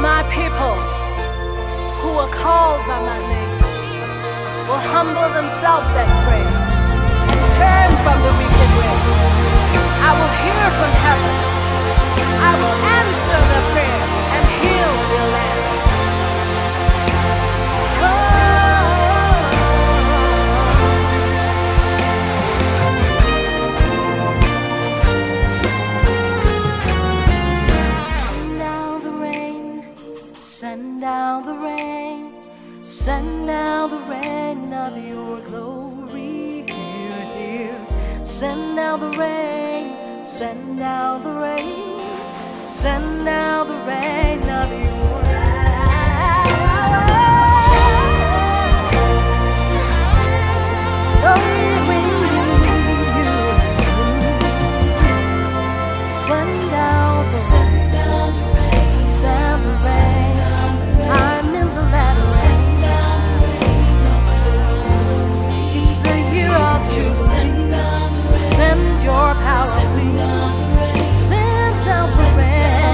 My people who are called by my name will humble themselves and pray and turn from the wicked way. Send down the rain of your glory here, here. Send down the rain, send down the rain, send down the rain of your Send your power, please. Send down the rain.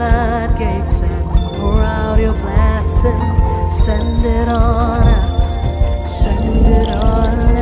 heaven gates and pour out your blessing. Send it on us, send it on us.